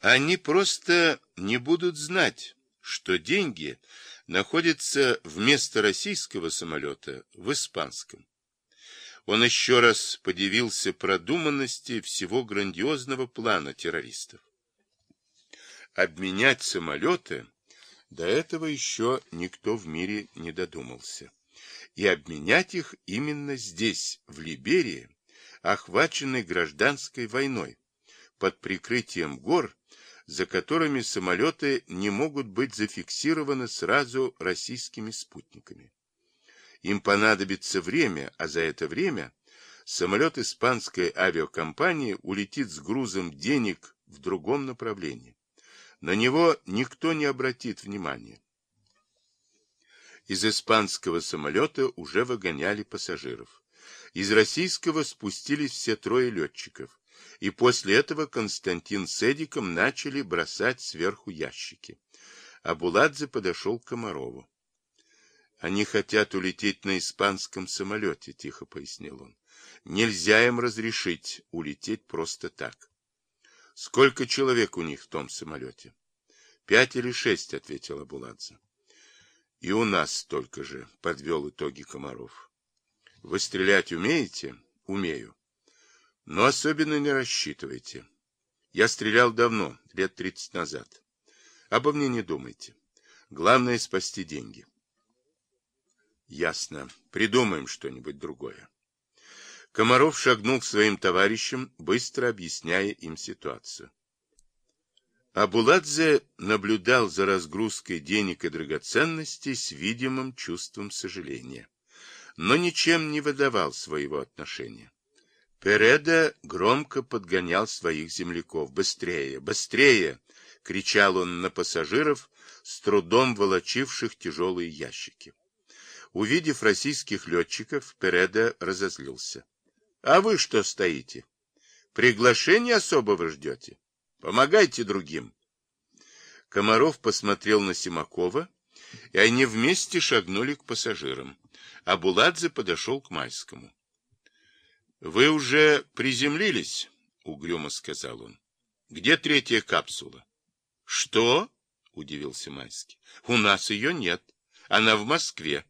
Они просто не будут знать, что деньги находятся вместо российского самолета в испанском. Он еще раз подивился продуманности всего грандиозного плана террористов. Обменять самолеты до этого еще никто в мире не додумался. И обменять их именно здесь, в Либерии, охваченной гражданской войной, под прикрытием гор, за которыми самолеты не могут быть зафиксированы сразу российскими спутниками. Им понадобится время, а за это время самолет испанской авиакомпании улетит с грузом денег в другом направлении. На него никто не обратит внимания. Из испанского самолета уже выгоняли пассажиров. Из российского спустились все трое летчиков, и после этого Константин с Эдиком начали бросать сверху ящики. А Буладзе подошел к Комарову. «Они хотят улететь на испанском самолете», — тихо пояснил он. «Нельзя им разрешить улететь просто так». «Сколько человек у них в том самолете?» «Пять или шесть», — ответила Буладзе. «И у нас столько же», — подвел итоги Комаров. «Вы стрелять умеете?» «Умею. Но особенно не рассчитывайте. Я стрелял давно, лет тридцать назад. Обо мне не думайте. Главное — спасти деньги». «Ясно. Придумаем что-нибудь другое». Комаров шагнул к своим товарищам, быстро объясняя им ситуацию. Абуладзе наблюдал за разгрузкой денег и драгоценностей с видимым чувством сожаления, но ничем не выдавал своего отношения. Переда громко подгонял своих земляков. «Быстрее! Быстрее!» — кричал он на пассажиров, с трудом волочивших тяжелые ящики. Увидев российских летчиков, Переда разозлился. «А вы что стоите? Приглашение особого ждете?» Помогайте другим. Комаров посмотрел на Симакова, и они вместе шагнули к пассажирам. А Буладзе подошел к Майскому. — Вы уже приземлились? — угрюмо сказал он. — Где третья капсула? — Что? — удивился Майский. — У нас ее нет. Она в Москве.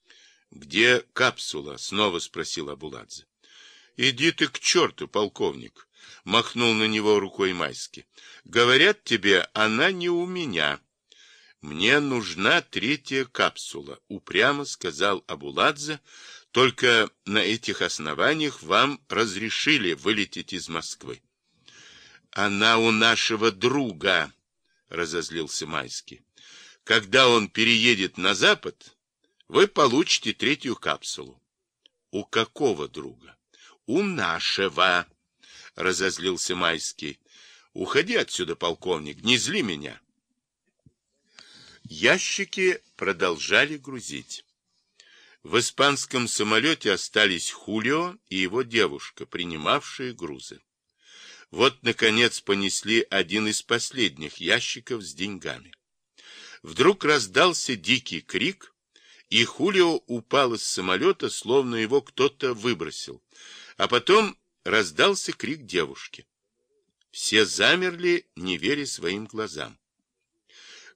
— Где капсула? — снова спросил Абуладзе. — Иди ты к черту, полковник, — махнул на него рукой Майский. — Говорят тебе, она не у меня. — Мне нужна третья капсула, — упрямо сказал Абуладзе. — Только на этих основаниях вам разрешили вылететь из Москвы. — Она у нашего друга, — разозлился Майский. — Когда он переедет на запад, вы получите третью капсулу. — У какого друга? — У нашего. — разозлился Майский. — Уходи отсюда, полковник, не зли меня. Ящики продолжали грузить. В испанском самолете остались Хулио и его девушка, принимавшие грузы. Вот, наконец, понесли один из последних ящиков с деньгами. Вдруг раздался дикий крик, и Хулио упал из самолета, словно его кто-то выбросил. А потом раздался крик девушки. Все замерли, не веря своим глазам.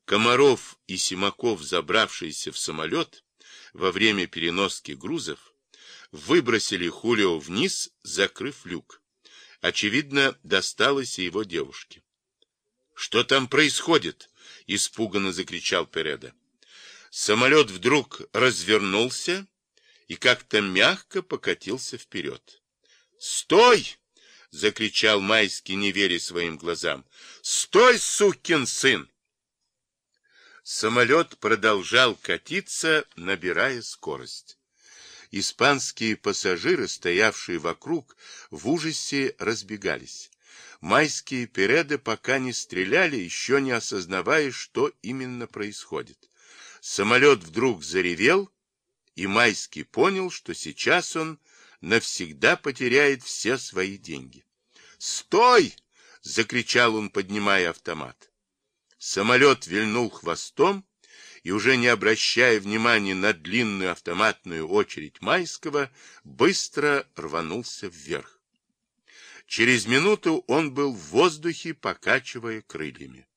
Комаров и Симаков, забравшиеся в самолет во время переноски грузов, выбросили Хулио вниз, закрыв люк. Очевидно, досталось и его девушке. — Что там происходит? — испуганно закричал Переда. Самолет вдруг развернулся и как-то мягко покатился вперед. «Стой!» — закричал Майский, не веря своим глазам. «Стой, сукин сын!» Самолет продолжал катиться, набирая скорость. Испанские пассажиры, стоявшие вокруг, в ужасе разбегались. Майские переды пока не стреляли, еще не осознавая, что именно происходит. Самолет вдруг заревел, и Майский понял, что сейчас он навсегда потеряет все свои деньги. «Стой!» — закричал он, поднимая автомат. Самолет вильнул хвостом и, уже не обращая внимания на длинную автоматную очередь Майского, быстро рванулся вверх. Через минуту он был в воздухе, покачивая крыльями.